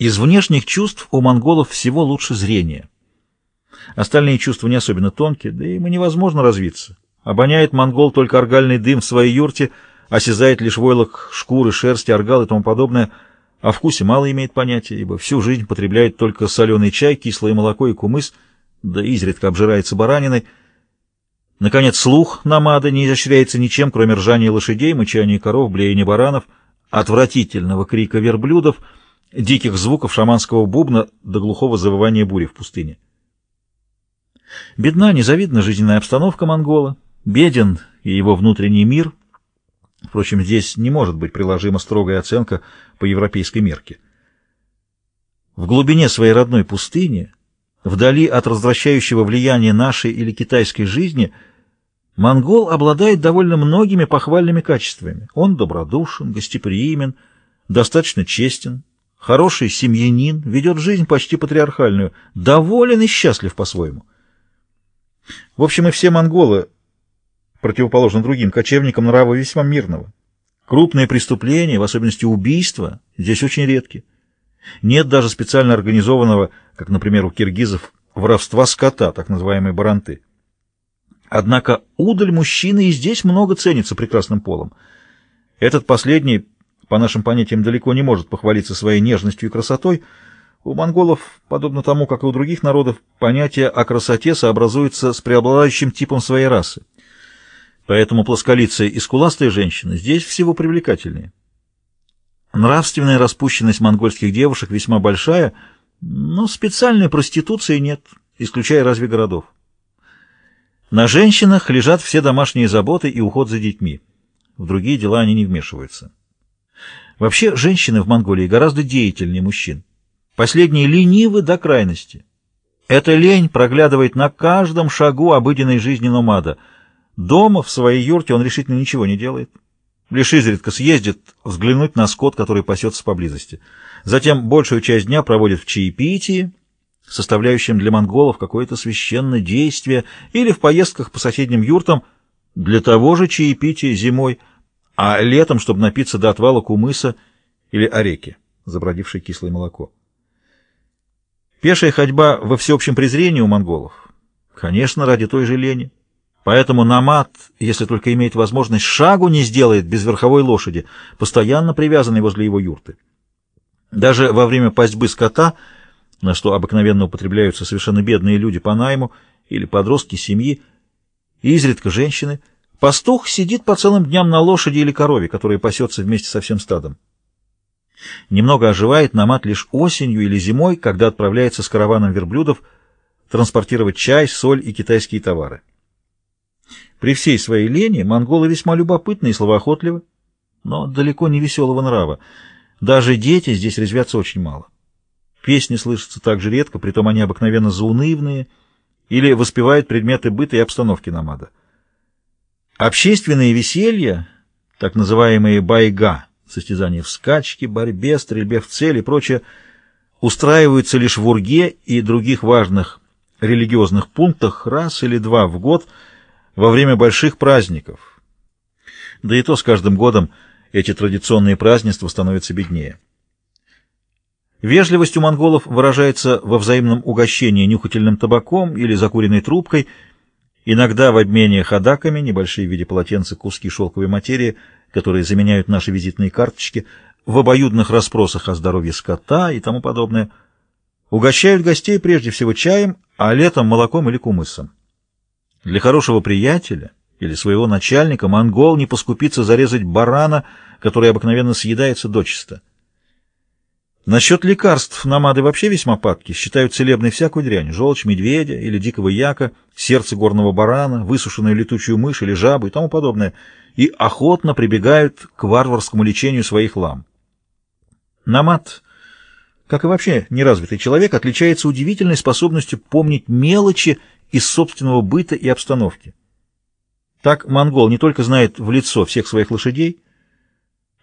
Из внешних чувств у монголов всего лучше зрение. Остальные чувства не особенно тонкие, да им и невозможно развиться. Обоняет монгол только аргальный дым в своей юрте, осязает лишь войлок шкуры, шерсти, аргал и тому подобное. О вкусе мало имеет понятия, ибо всю жизнь потребляет только соленый чай, кислое молоко и кумыс, да изредка обжирается бараниной. Наконец, слух намада не изощряется ничем, кроме ржания лошадей, мычания коров, блеяния баранов, отвратительного крика верблюдов, диких звуков шаманского бубна до глухого завывания бури в пустыне. Бедна, незавидна жизненная обстановка монгола, беден и его внутренний мир. Впрочем, здесь не может быть приложима строгая оценка по европейской мерке. В глубине своей родной пустыни, вдали от развращающего влияния нашей или китайской жизни, монгол обладает довольно многими похвальными качествами. Он добродушен, гостеприимен, достаточно честен, хороший семьянин, ведет жизнь почти патриархальную, доволен и счастлив по-своему. В общем, и все монголы, противоположно другим кочевникам, нрава весьма мирного. Крупные преступления, в особенности убийства, здесь очень редки. Нет даже специально организованного, как, например, у киргизов, воровства скота, так называемые баранты. Однако удаль мужчины и здесь много ценится прекрасным полом. Этот последний, по нашим понятиям, далеко не может похвалиться своей нежностью и красотой, у монголов, подобно тому, как и у других народов, понятие о красоте сообразуется с преобладающим типом своей расы. Поэтому плосколицая и скуластая женщина здесь всего привлекательнее. Нравственная распущенность монгольских девушек весьма большая, но специальной проституции нет, исключая разве городов. На женщинах лежат все домашние заботы и уход за детьми. В другие дела они не вмешиваются. Вообще, женщины в Монголии гораздо деятельнее мужчин. Последние ленивы до крайности. Эта лень проглядывает на каждом шагу обыденной жизни номада. Дома, в своей юрте, он решительно ничего не делает. Лишь изредка съездит взглянуть на скот, который пасется поблизости. Затем большую часть дня проводит в чаепитии, составляющем для монголов какое-то священное действие, или в поездках по соседним юртам для того же чаепития зимой, а летом, чтобы напиться до отвала кумыса или ореки, забродившей кислое молоко. Пешая ходьба во всеобщем презрении у монголов. Конечно, ради той же лени. Поэтому намат, если только имеет возможность, шагу не сделает без верховой лошади, постоянно привязанной возле его юрты. Даже во время пастьбы скота, на что обыкновенно употребляются совершенно бедные люди по найму или подростки семьи, изредка женщины, пастух сидит по целым дням на лошади или корове, которая пасется вместе со всем стадом. Немного оживает намат лишь осенью или зимой, когда отправляется с караваном верблюдов транспортировать чай, соль и китайские товары. При всей своей лени монголы весьма любопытны и словоохотливы, но далеко не веселого нрава. Даже дети здесь резвятся очень мало. Песни слышатся так же редко, притом они обыкновенно заунывные или воспевают предметы быта и обстановки намада. Общественные веселья, так называемые байга, состязания в скачке, борьбе, стрельбе в цель и прочее, устраиваются лишь в Урге и других важных религиозных пунктах раз или два в год во время больших праздников. Да и то с каждым годом эти традиционные празднества становятся беднее. Вежливость у монголов выражается во взаимном угощении нюхательным табаком или закуренной трубкой, иногда в обмене ходаками, небольшие в виде полотенца куски шелковой материи – которые заменяют наши визитные карточки, в обоюдных расспросах о здоровье скота и тому подобное. Угощают гостей прежде всего чаем, а летом молоком или кумысом. Для хорошего приятеля или своего начальника монгол не поскупится зарезать барана, который обыкновенно съедается дочисто. Насчет лекарств намады вообще весьма падки, считают целебной всякую дрянь, желчь медведя или дикого яка, сердце горного барана, высушенную летучую мышь или жабу и тому подобное, и охотно прибегают к варварскому лечению своих лам. Намад, как и вообще неразвитый человек, отличается удивительной способностью помнить мелочи из собственного быта и обстановки. Так монгол не только знает в лицо всех своих лошадей,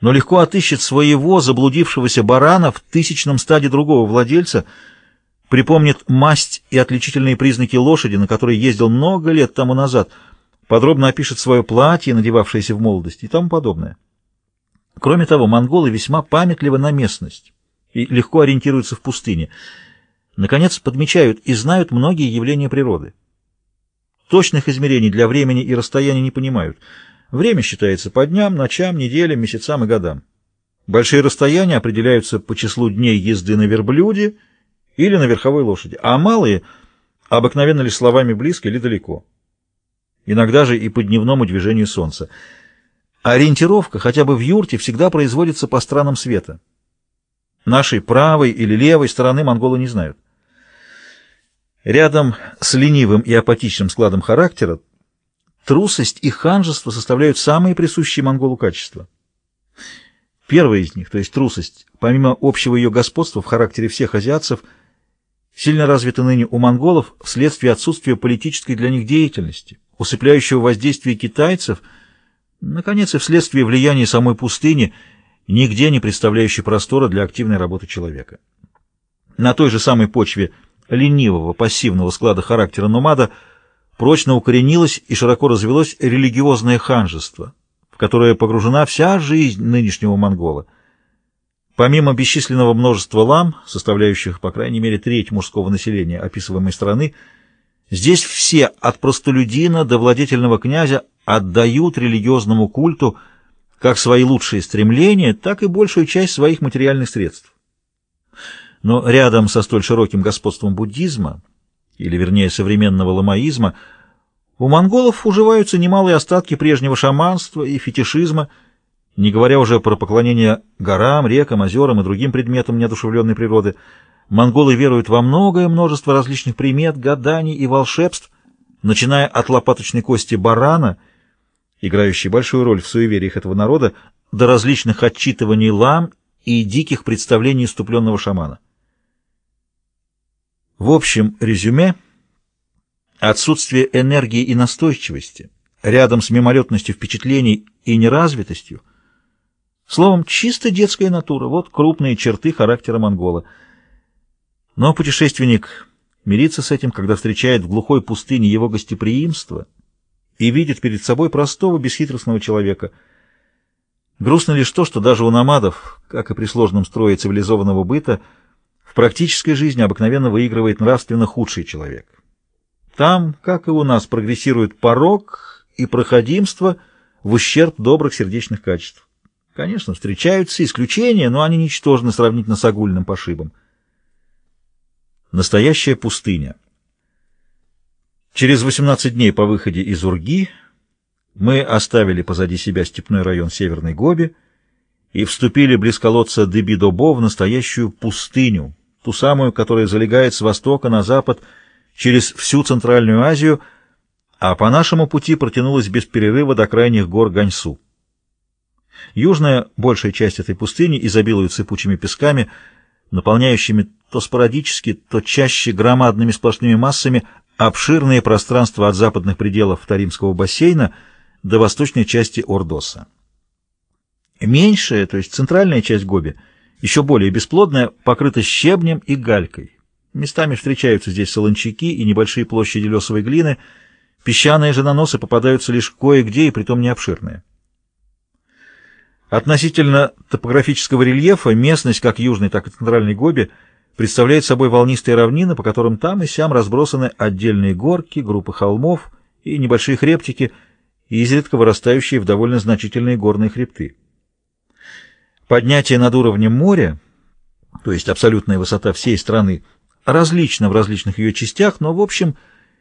но легко отыщет своего заблудившегося барана в тысячном стаде другого владельца, припомнит масть и отличительные признаки лошади, на которой ездил много лет тому назад, подробно опишет свое платье, надевавшееся в молодости и тому подобное. Кроме того, монголы весьма памятливы на местность и легко ориентируются в пустыне. Наконец, подмечают и знают многие явления природы. Точных измерений для времени и расстояния не понимают. Время считается по дням, ночам, неделям, месяцам и годам. Большие расстояния определяются по числу дней езды на верблюде или на верховой лошади, а малые — обыкновенно лишь словами близко или далеко. Иногда же и по дневному движению солнца. Ориентировка хотя бы в юрте всегда производится по странам света. Нашей правой или левой стороны монголы не знают. Рядом с ленивым и апатичным складом характера трусость и ханжество составляют самые присущие монголу качества. Первое из них, то есть трусость, помимо общего ее господства в характере всех азиатцев, сильно развита ныне у монголов вследствие отсутствия политической для них деятельности, усыпляющего воздействия китайцев, наконец и вследствие влияния самой пустыни, нигде не представляющей простора для активной работы человека. На той же самой почве ленивого, пассивного склада характера номада прочно укоренилось и широко развелось религиозное ханжество – в которое погружена вся жизнь нынешнего монгола. Помимо бесчисленного множества лам, составляющих, по крайней мере, треть мужского населения описываемой страны, здесь все, от простолюдина до владетельного князя, отдают религиозному культу как свои лучшие стремления, так и большую часть своих материальных средств. Но рядом со столь широким господством буддизма, или вернее современного ламаизма, у монголов уживаются немалые остатки прежнего шаманства и фетишизма, не говоря уже про поклонение горам, рекам, озерам и другим предметам неодушевленной природы. Монголы веруют во многое множество различных примет, гаданий и волшебств, начиная от лопаточной кости барана, играющей большую роль в суевериях этого народа, до различных отчитываний лам и диких представлений иступленного шамана. В общем резюме – Отсутствие энергии и настойчивости, рядом с мимолетностью впечатлений и неразвитостью, словом, чисто детская натура, вот крупные черты характера монгола. Но путешественник мирится с этим, когда встречает в глухой пустыне его гостеприимство и видит перед собой простого, бесхитростного человека. Грустно лишь то, что даже у намадов, как и при сложном строе цивилизованного быта, практической жизни обыкновенно выигрывает нравственно худший человек. Там, как и у нас, прогрессирует порог и проходимство в ущерб добрых сердечных качеств. Конечно, встречаются исключения, но они ничтожны сравнительно с огульным пошибом. Настоящая пустыня. Через 18 дней по выходе из Урги мы оставили позади себя степной район Северной Гоби и вступили близ колодца Дебидобо в настоящую пустыню, ту самую, которая залегает с востока на запад через всю Центральную Азию, а по нашему пути протянулась без перерыва до крайних гор Ганьсу. Южная, большая часть этой пустыни изобилует сыпучими песками, наполняющими то спорадически, то чаще громадными сплошными массами обширные пространства от западных пределов Таримского бассейна до восточной части Ордоса. Меньшая, то есть центральная часть Гоби, еще более бесплодная, покрыта щебнем и галькой. Местами встречаются здесь солончаки и небольшие площади лесовой глины. Песчаные же попадаются лишь кое-где и притом не обширные. Относительно топографического рельефа местность, как южной, так и центральной Гоби, представляет собой волнистые равнины, по которым там и сям разбросаны отдельные горки, группы холмов и небольшие хребтики, изредка вырастающие в довольно значительные горные хребты. Поднятие над уровнем моря, то есть абсолютная высота всей страны, различно в различных ее частях, но, в общем,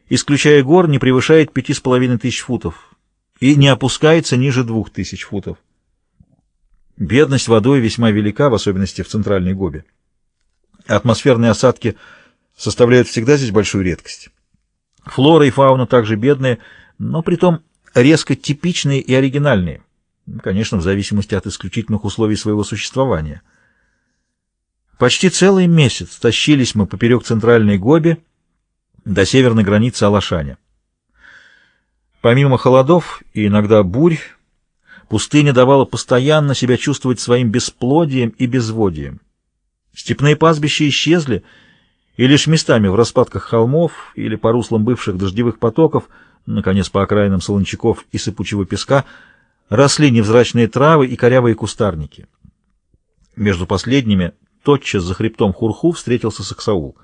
исключая гор, не превышает пяти с половиной тысяч футов и не опускается ниже двух тысяч футов. Бедность водой весьма велика, в особенности в центральной Гобе. Атмосферные осадки составляют всегда здесь большую редкость. Флора и фауна также бедные, но притом резко типичные и оригинальные, конечно, в зависимости от исключительных условий своего существования – Почти целый месяц тащились мы поперек центральной Гоби до северной границы Алашаня. Помимо холодов и иногда бурь, пустыня давала постоянно себя чувствовать своим бесплодием и безводием. Степные пастбища исчезли, и лишь местами в распадках холмов или по руслам бывших дождевых потоков, наконец по окраинам солончаков и сыпучего песка, росли невзрачные травы и корявые кустарники. Между последними тотчас за хребтом Хурху встретился Саксаул.